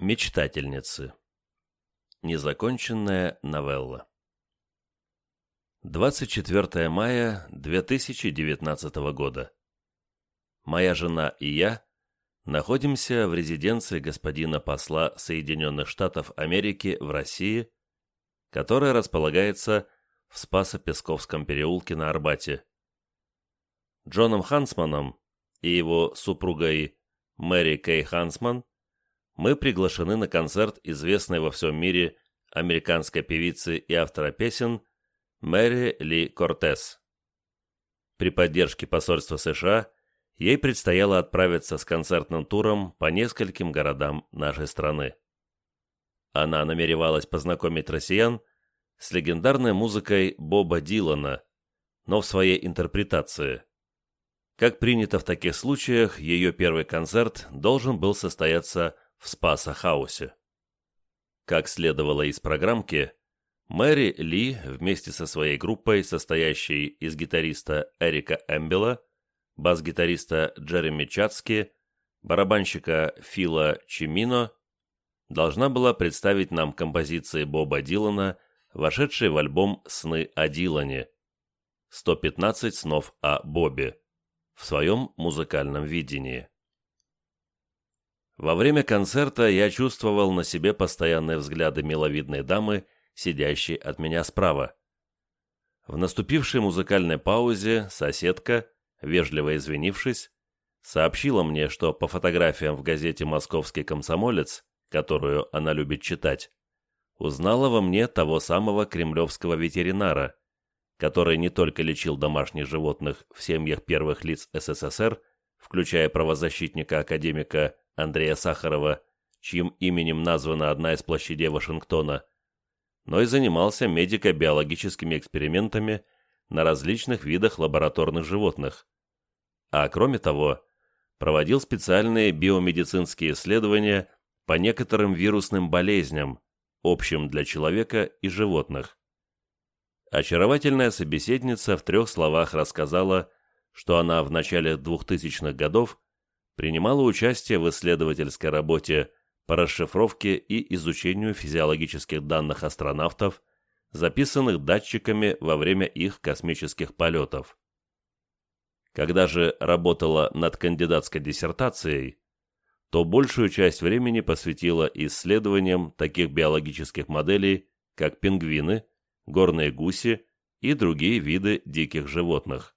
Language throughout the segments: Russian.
Мечтательницы. Незаконченная новелла. 24 мая 2019 года. Моя жена и я находимся в резиденции господина посла Соединенных Штатов Америки в России, которая располагается в Спасо-Песковском переулке на Арбате. Джоном Хансманом и его супругой Мэри Кей Хансман мы приглашены на концерт известной во всем мире американской певицы и автора песен Мэри Ли Кортес. При поддержке посольства США ей предстояло отправиться с концертным туром по нескольким городам нашей страны. Она намеревалась познакомить россиян с легендарной музыкой Боба Дилана, но в своей интерпретации. Как принято в таких случаях, ее первый концерт должен был состояться в Спаса-хаусе. Как следовало из программки, Мэри Ли вместе со своей группой, состоящей из гитариста Эрика Эмбела, бас-гитариста Джереми Чацки, барабанщика Фила Чимино, должна была представить нам композиции Боба Дилана, вошедшие в альбом «Сны о Дилане» 115 снов о Бобе в своем музыкальном видении. Во время концерта я чувствовал на себе постоянные взгляды миловидной дамы, сидящей от меня справа. В наступившей музыкальной паузе соседка, вежливо извинившись, сообщила мне, что по фотографиям в газете «Московский комсомолец», которую она любит читать, узнала во мне того самого кремлевского ветеринара, который не только лечил домашних животных в семьях первых лиц СССР, включая правозащитника-академика Андрея Сахарова, чьим именем названа одна из площадей Вашингтона, но и занимался медико-биологическими экспериментами на различных видах лабораторных животных. А кроме того, проводил специальные биомедицинские исследования по некоторым вирусным болезням, общим для человека и животных. Очаровательная собеседница в трех словах рассказала, что она в начале 2000-х годов принимала участие в исследовательской работе по расшифровке и изучению физиологических данных астронавтов, записанных датчиками во время их космических полетов. Когда же работала над кандидатской диссертацией, то большую часть времени посвятила исследованиям таких биологических моделей, как пингвины, горные гуси и другие виды диких животных.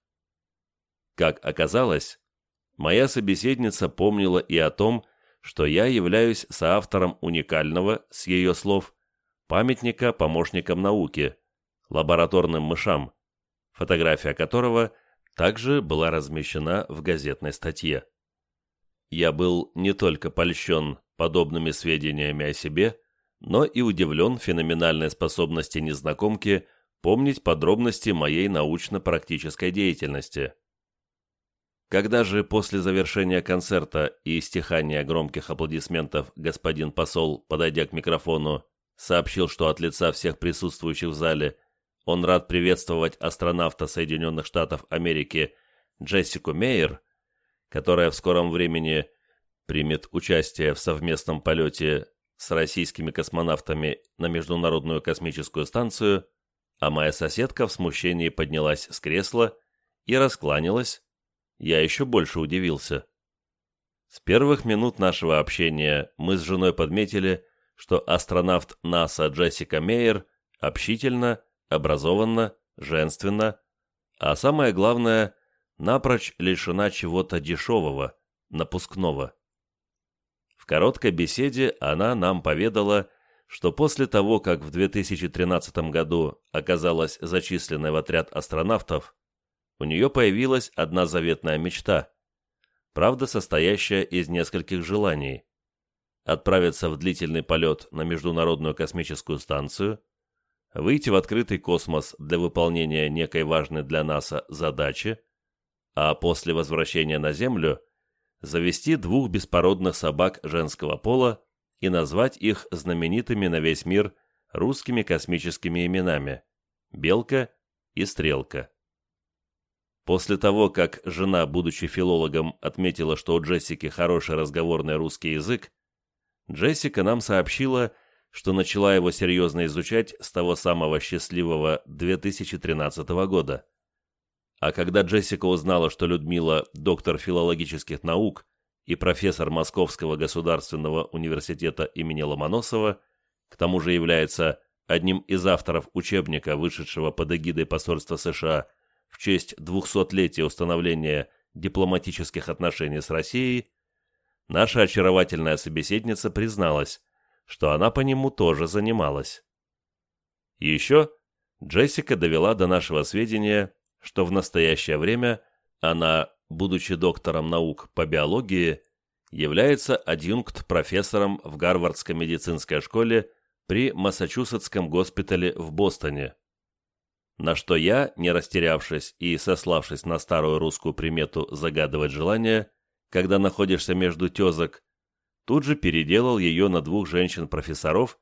Как оказалось, моя собеседница помнила и о том, что я являюсь соавтором уникального, с ее слов, памятника помощникам науки, лабораторным мышам, фотография которого также была размещена в газетной статье. Я был не только польщен подобными сведениями о себе, но и удивлен феноменальной способности незнакомки помнить подробности моей научно-практической деятельности. Когда же после завершения концерта и стихания громких аплодисментов господин посол, подойдя к микрофону, сообщил, что от лица всех присутствующих в зале он рад приветствовать астронавта Соединенных Штатов Америки Джессику Мейер, которая в скором времени примет участие в совместном полете с российскими космонавтами на Международную космическую станцию, а моя соседка в смущении поднялась с кресла и раскланялась, я еще больше удивился. С первых минут нашего общения мы с женой подметили, что астронавт НАСА Джессика Мейер общительна, образованна, женственна, а самое главное, напрочь лишена чего-то дешевого, напускного. В короткой беседе она нам поведала, что после того, как в 2013 году оказалась зачисленной в отряд астронавтов, у нее появилась одна заветная мечта, правда состоящая из нескольких желаний. Отправиться в длительный полет на Международную космическую станцию, выйти в открытый космос для выполнения некой важной для НАСА задачи, а после возвращения на Землю завести двух беспородных собак женского пола и назвать их знаменитыми на весь мир русскими космическими именами «Белка» и «Стрелка». После того, как жена, будучи филологом, отметила, что у Джессики хороший разговорный русский язык, Джессика нам сообщила, что начала его серьезно изучать с того самого счастливого 2013 года. А когда Джессика узнала, что Людмила – доктор филологических наук и профессор Московского государственного университета имени Ломоносова, к тому же является одним из авторов учебника, вышедшего под эгидой посольства США в честь 200-летия установления дипломатических отношений с Россией, наша очаровательная собеседница призналась, что она по нему тоже занималась. Еще Джессика довела до нашего сведения, что в настоящее время она, будучи доктором наук по биологии, является адъюнкт-профессором в Гарвардской медицинской школе при Массачусетском госпитале в Бостоне. На что я, не растерявшись и сославшись на старую русскую примету загадывать желание, когда находишься между тезок, тут же переделал ее на двух женщин-профессоров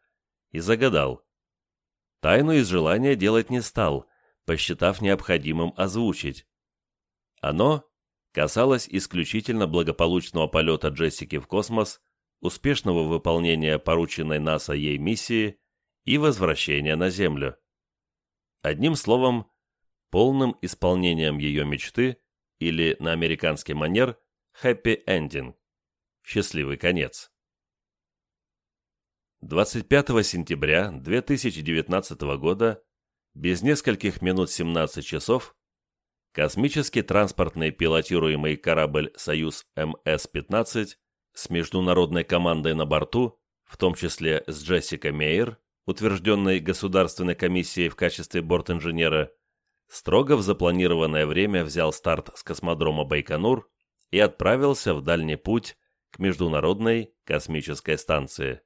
и загадал. Тайну из желания делать не стал, посчитав необходимым озвучить. Оно касалось исключительно благополучного полета Джессики в космос, успешного выполнения порученной НАСА ей миссии и возвращения на Землю. Одним словом, полным исполнением ее мечты или на американский манер «happy ending» – счастливый конец. 25 сентября 2019 года без нескольких минут 17 часов космический транспортный пилотируемый корабль «Союз МС-15» с международной командой на борту, в том числе с Джессика Мейер, утвержденной Государственной комиссией в качестве бортинженера, строго в запланированное время взял старт с космодрома Байконур и отправился в дальний путь к Международной космической станции.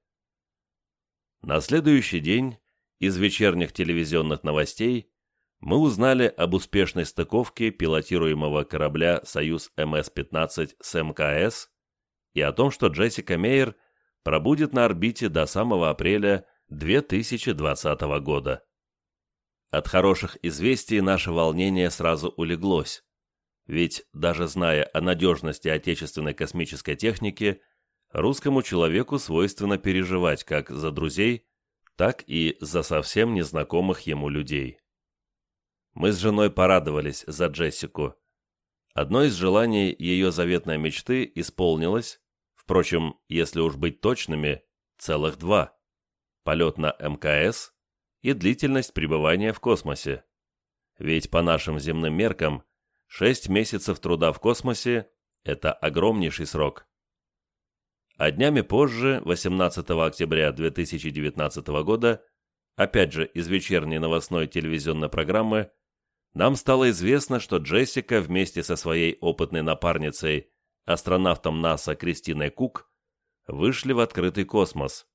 На следующий день из вечерних телевизионных новостей мы узнали об успешной стыковке пилотируемого корабля «Союз МС-15» с МКС и о том, что Джессика Мейер пробудет на орбите до самого апреля 2020 года. От хороших известий наше волнение сразу улеглось, ведь даже зная о надежности отечественной космической техники, русскому человеку свойственно переживать как за друзей, так и за совсем незнакомых ему людей. Мы с женой порадовались за Джессику. Одно из желаний ее заветной мечты исполнилось, впрочем, если уж быть точными, целых два. Полет на МКС и длительность пребывания в космосе. Ведь по нашим земным меркам, 6 месяцев труда в космосе – это огромнейший срок а днями позже, 18 октября 2019 года, опять же из вечерней новостной телевизионной программы, нам стало известно, что Джессика вместе со своей опытной напарницей, астронавтом НАСА Кристиной Кук, вышли в открытый космос.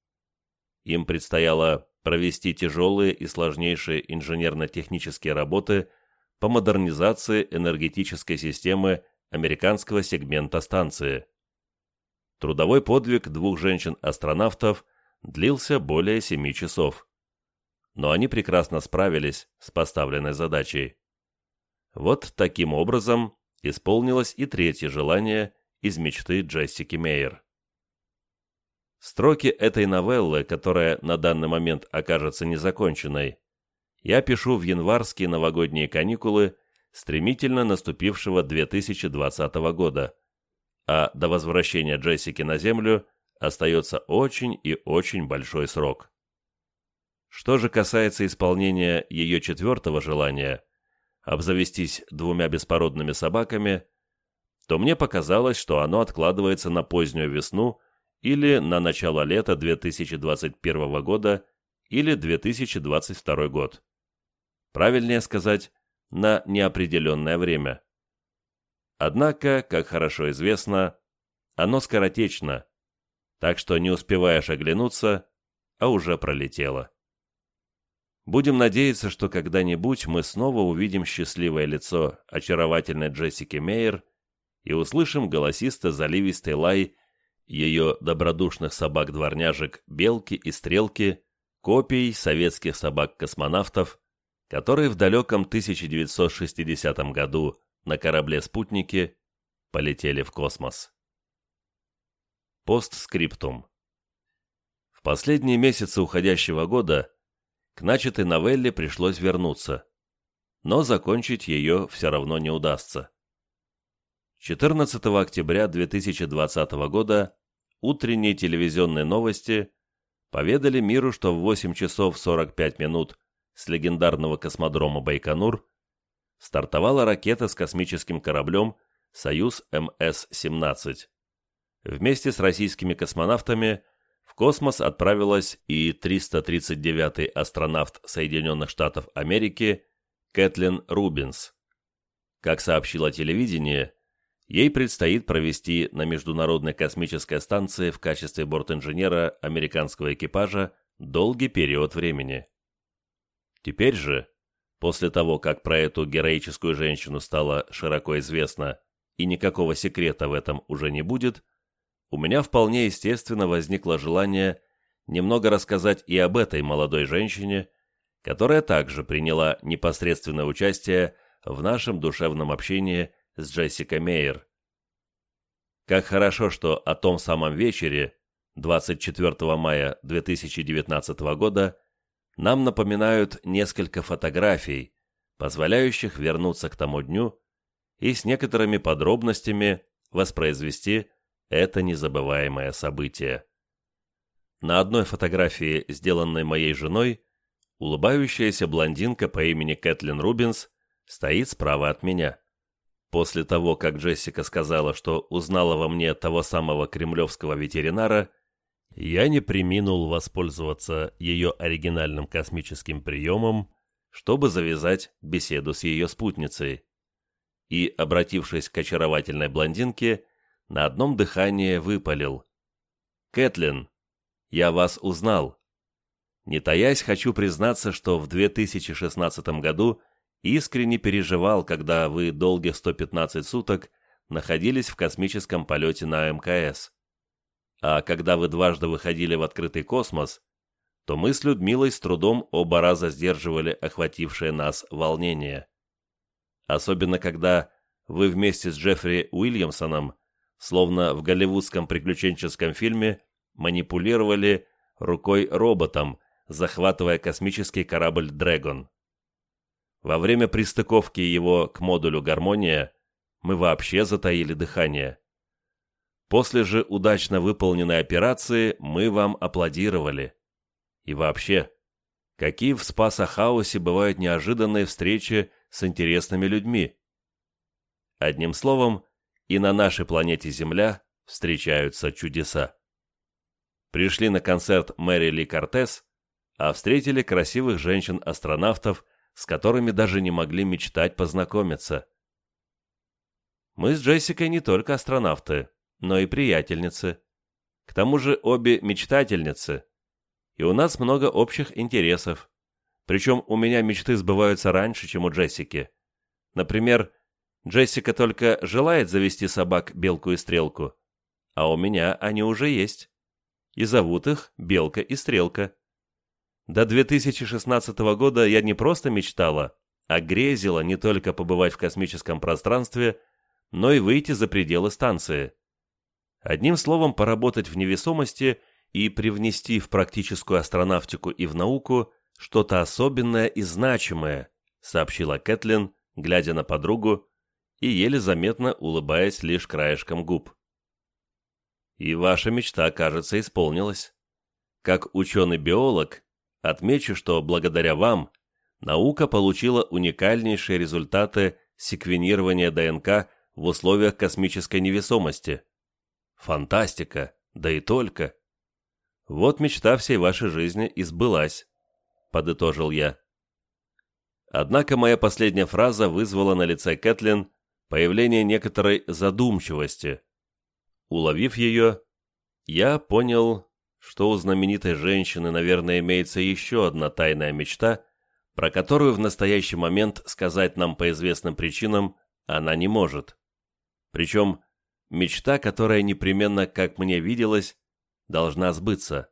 Им предстояло провести тяжелые и сложнейшие инженерно-технические работы по модернизации энергетической системы американского сегмента станции. Трудовой подвиг двух женщин-астронавтов длился более семи часов. Но они прекрасно справились с поставленной задачей. Вот таким образом исполнилось и третье желание из мечты Джессики Мейер. Строки этой новеллы, которая на данный момент окажется незаконченной, я пишу в январские новогодние каникулы стремительно наступившего 2020 года – а до возвращения Джессики на Землю остается очень и очень большой срок. Что же касается исполнения ее четвертого желания – обзавестись двумя беспородными собаками, то мне показалось, что оно откладывается на позднюю весну или на начало лета 2021 года или 2022 год. Правильнее сказать, на неопределенное время. Однако, как хорошо известно, оно скоротечно, так что не успеваешь оглянуться, а уже пролетело. Будем надеяться, что когда-нибудь мы снова увидим счастливое лицо очаровательной Джессики Мейер и услышим голосисто-заливистый лай ее добродушных собак-дворняжек Белки и Стрелки, копий советских собак-космонавтов, которые в далеком 1960 году на корабле-спутнике полетели в космос. Постскриптум. В последние месяцы уходящего года к начатой новелле пришлось вернуться, но закончить ее все равно не удастся. 14 октября 2020 года утренние телевизионные новости поведали миру, что в 8 часов 45 минут с легендарного космодрома Байконур стартовала ракета с космическим кораблем «Союз МС-17». Вместе с российскими космонавтами в космос отправилась и 339-й астронавт Соединенных Штатов Америки Кэтлин Рубинс. Как сообщило телевидение, ей предстоит провести на Международной космической станции в качестве бортинженера американского экипажа долгий период времени. Теперь же, после того, как про эту героическую женщину стало широко известно и никакого секрета в этом уже не будет, у меня вполне естественно возникло желание немного рассказать и об этой молодой женщине, которая также приняла непосредственное участие в нашем душевном общении с Джессикой Мейер. Как хорошо, что о том самом вечере, 24 мая 2019 года, нам напоминают несколько фотографий, позволяющих вернуться к тому дню и с некоторыми подробностями воспроизвести это незабываемое событие. На одной фотографии, сделанной моей женой, улыбающаяся блондинка по имени Кэтлин Рубинс стоит справа от меня. После того, как Джессика сказала, что узнала во мне того самого кремлевского ветеринара, я не приминул воспользоваться ее оригинальным космическим приемом, чтобы завязать беседу с ее спутницей. И, обратившись к очаровательной блондинке, на одном дыхании выпалил. «Кэтлин, я вас узнал. Не таясь, хочу признаться, что в 2016 году искренне переживал, когда вы долгих 115 суток находились в космическом полете на МКС. А когда вы дважды выходили в открытый космос, то мы с Людмилой с трудом оба раза сдерживали охватившее нас волнение. Особенно когда вы вместе с Джеффри Уильямсоном словно в голливудском приключенческом фильме, манипулировали рукой роботом, захватывая космический корабль «Дрэгон». Во время пристыковки его к модулю «Гармония» мы вообще затаили дыхание. После же удачно выполненной операции мы вам аплодировали. И вообще, какие в Спаса-хаусе бывают неожиданные встречи с интересными людьми. Одним словом, и на нашей планете Земля встречаются чудеса. Пришли на концерт Мэри Ли Кортес, а встретили красивых женщин-астронавтов, с которыми даже не могли мечтать познакомиться. Мы с Джессикой не только астронавты, но и приятельницы. К тому же обе мечтательницы. И у нас много общих интересов. Причем у меня мечты сбываются раньше, чем у Джессики. Например, Джессика только желает завести собак Белку и Стрелку, а у меня они уже есть. И зовут их Белка и Стрелка. До 2016 года я не просто мечтала, а грезила не только побывать в космическом пространстве, но и выйти за пределы станции. Одним словом, поработать в невесомости и привнести в практическую астронавтику и в науку что-то особенное и значимое, сообщила Кэтлин, глядя на подругу, и еле заметно улыбаясь лишь краешком губ. И ваша мечта, кажется, исполнилась. Как ученый-биолог, отмечу, что благодаря вам наука получила уникальнейшие результаты секвенирования ДНК в условиях космической невесомости. Фантастика, да и только. Вот мечта всей вашей жизни и сбылась, подытожил я. Однако моя последняя фраза вызвала на лице Кэтлин появление некоторой задумчивости. Уловив ее, я понял, что у знаменитой женщины, наверное, имеется еще одна тайная мечта, про которую в настоящий момент сказать нам по известным причинам она не может. Причем мечта, которая непременно, как мне виделось, должна сбыться.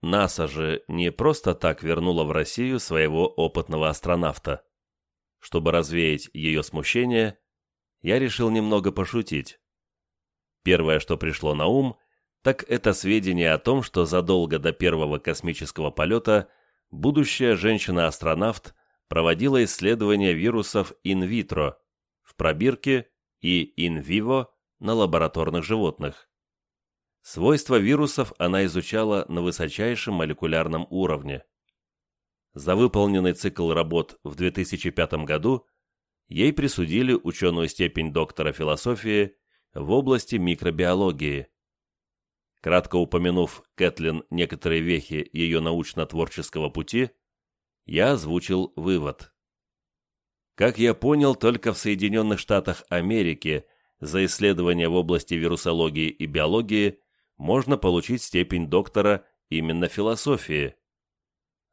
НАСА же не просто так вернула в Россию своего опытного астронавта. Чтобы развеять ее смущение, я решил немного пошутить. Первое, что пришло на ум, так это сведения о том, что задолго до первого космического полета будущая женщина-астронавт проводила исследования вирусов инвитро в пробирке и инвиво на лабораторных животных. Свойства вирусов она изучала на высочайшем молекулярном уровне. За выполненный цикл работ в 2005 году ей присудили ученую степень доктора философии в области микробиологии. Кратко упомянув Кэтлин некоторые вехи ее научно-творческого пути, я озвучил вывод. Как я понял, только в Соединенных Штатах Америки за исследования в области вирусологии и биологии можно получить степень доктора именно философии.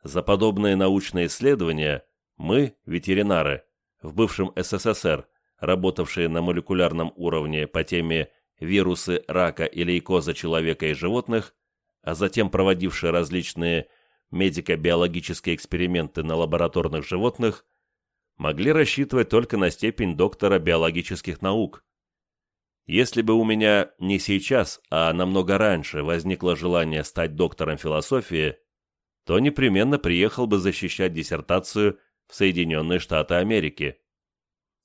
За подобные научные исследования мы, ветеринары, в бывшем СССР, работавшие на молекулярном уровне по теме вирусы рака и лейкоза человека и животных, а затем проводившие различные медико-биологические эксперименты на лабораторных животных, могли рассчитывать только на степень доктора биологических наук. Если бы у меня не сейчас, а намного раньше возникло желание стать доктором философии, то непременно приехал бы защищать диссертацию в Соединенные Штаты Америки.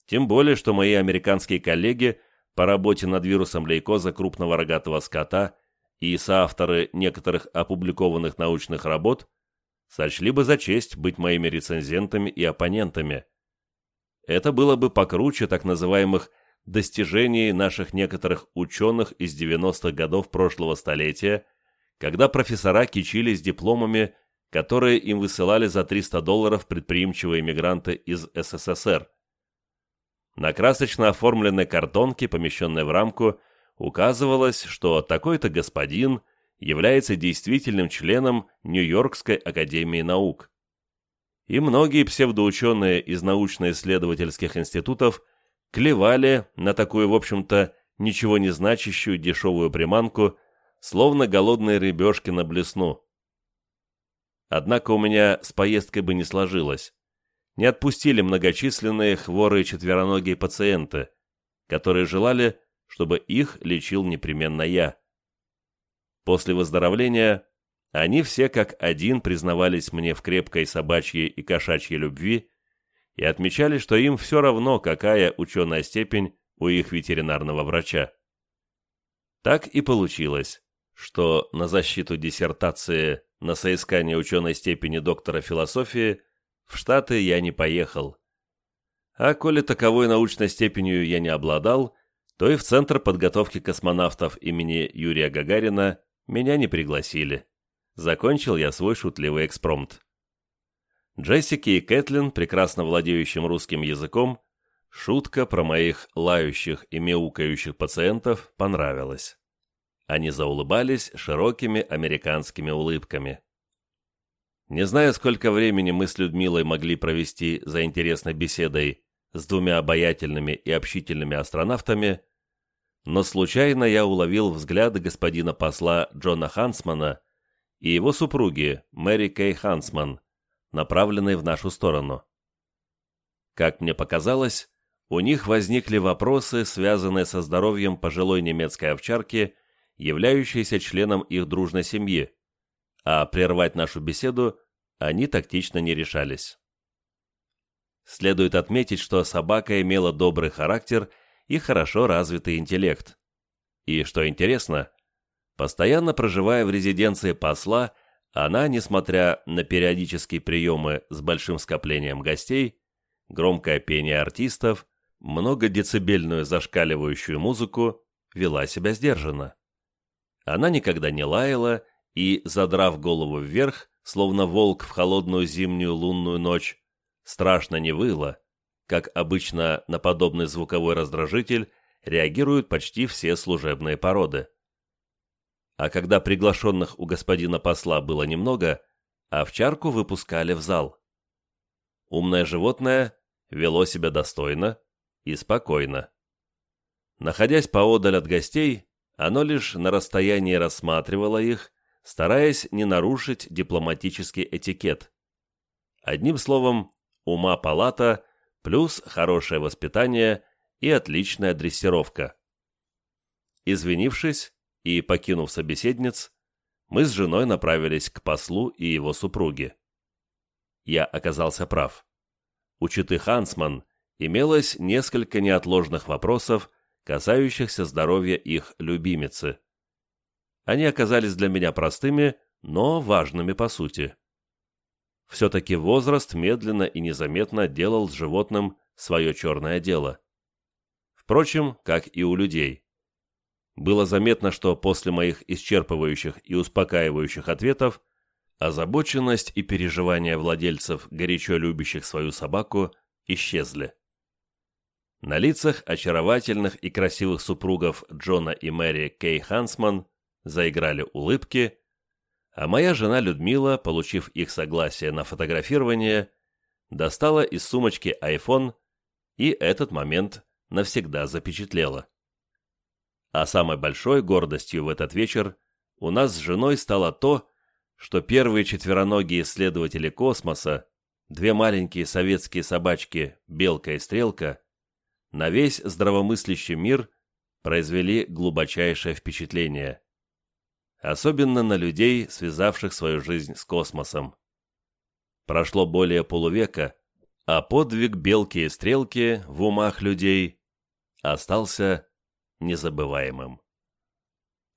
Тем более, что мои американские коллеги по работе над вирусом лейкоза крупного рогатого скота и соавторы некоторых опубликованных научных работ сочли бы за честь быть моими рецензентами и оппонентами. Это было бы покруче так называемых достижений наших некоторых ученых из 90-х годов прошлого столетия, когда профессора кичились дипломами, которые им высылали за 300 долларов предприимчивые иммигранты из СССР. На красочно оформленной картонке, помещенной в рамку, указывалось, что такой-то господин является действительным членом Нью-Йоркской академии наук. И многие псевдоученые из научно-исследовательских институтов клевали на такую, в общем-то, ничего не значащую дешевую приманку, словно голодные рыбешки на блесну. Однако у меня с поездкой бы не сложилось. Не отпустили многочисленные хворые четвероногие пациенты, которые желали, чтобы их лечил непременно я. После выздоровления они все как один признавались мне в крепкой собачьей и кошачьей любви и отмечали, что им все равно, какая ученая степень у их ветеринарного врача. Так и получилось, что на защиту диссертации на соискание ученой степени доктора философии в Штаты я не поехал. А коли таковой научной степенью я не обладал, то и в Центр подготовки космонавтов имени Юрия Гагарина меня не пригласили. Закончил я свой шутливый экспромт. Джессики и Кэтлин, прекрасно владеющим русским языком, шутка про моих лающих и мяукающих пациентов понравилась. Они заулыбались широкими американскими улыбками. Не знаю, сколько времени мы с Людмилой могли провести за интересной беседой с двумя обаятельными и общительными астронавтами, но случайно я уловил взгляды господина посла Джона Хансмана и его супруги Мэри Кей Хансман, направленные в нашу сторону. Как мне показалось, у них возникли вопросы, связанные со здоровьем пожилой немецкой овчарки, являющейся членом их дружной семьи, а прервать нашу беседу они тактично не решались. Следует отметить, что собака имела добрый характер и хорошо развитый интеллект. И, что интересно, постоянно проживая в резиденции посла, она, несмотря на периодические приемы с большим скоплением гостей, громкое пение артистов, многодецибельную зашкаливающую музыку, вела себя сдержанно. Она никогда не лаяла и, задрав голову вверх, словно волк в холодную зимнюю лунную ночь, страшно не выла, как обычно на подобный звуковой раздражитель реагируют почти все служебные породы. А когда приглашенных у господина посла было немного, овчарку выпускали в зал. Умное животное вело себя достойно и спокойно. Находясь поодаль от гостей, оно лишь на расстоянии рассматривало их, стараясь не нарушить дипломатический этикет. Одним словом, ума палата плюс хорошее воспитание и отличная дрессировка. Извинившись, и, покинув собеседниц, мы с женой направились к послу и его супруге. Я оказался прав. У Хансман имелось несколько неотложных вопросов, касающихся здоровья их любимицы. Они оказались для меня простыми, но важными по сути. Все-таки возраст медленно и незаметно делал с животным свое черное дело. Впрочем, как и у людей. Было заметно, что после моих исчерпывающих и успокаивающих ответов озабоченность и переживания владельцев, горячо любящих свою собаку, исчезли. На лицах очаровательных и красивых супругов Джона и Мэри Кей Хансман заиграли улыбки, а моя жена Людмила, получив их согласие на фотографирование, достала из сумочки iPhone и этот момент навсегда запечатлела. А самой большой гордостью в этот вечер у нас с женой стало то, что первые четвероногие исследователи космоса, две маленькие советские собачки Белка и Стрелка, на весь здравомыслящий мир произвели глубочайшее впечатление. Особенно на людей, связавших свою жизнь с космосом. Прошло более полувека, а подвиг Белки и Стрелки в умах людей остался незабываемым.